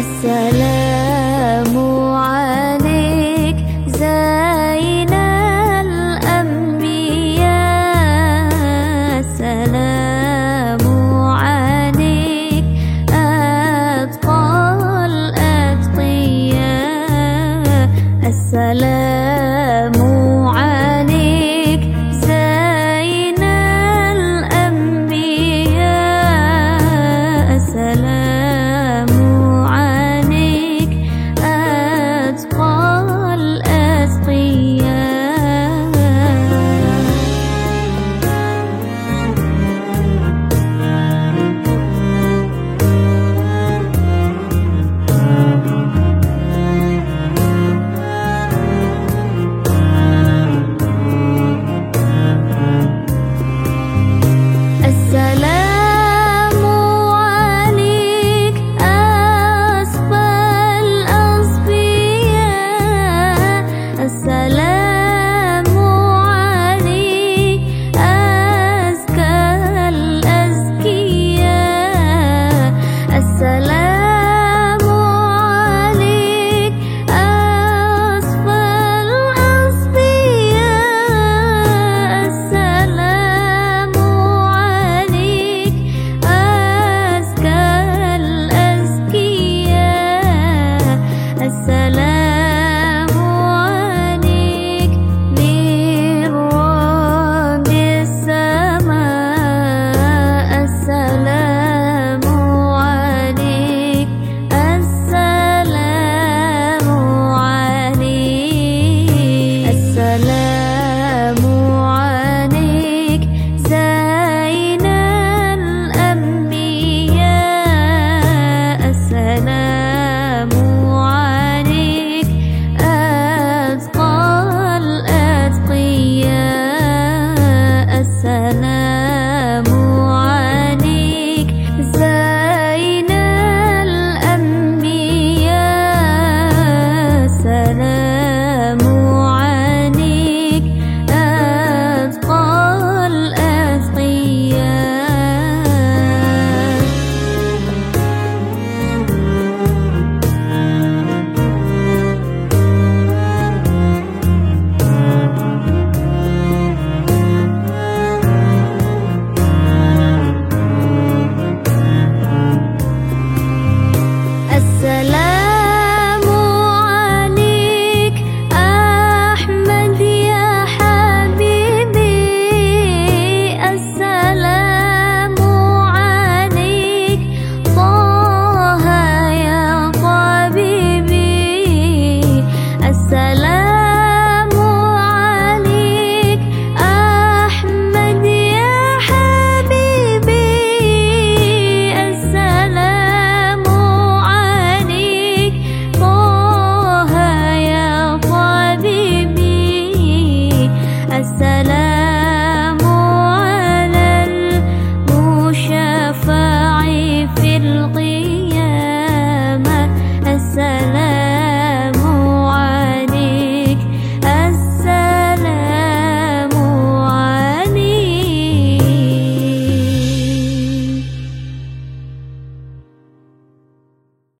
السلام السلام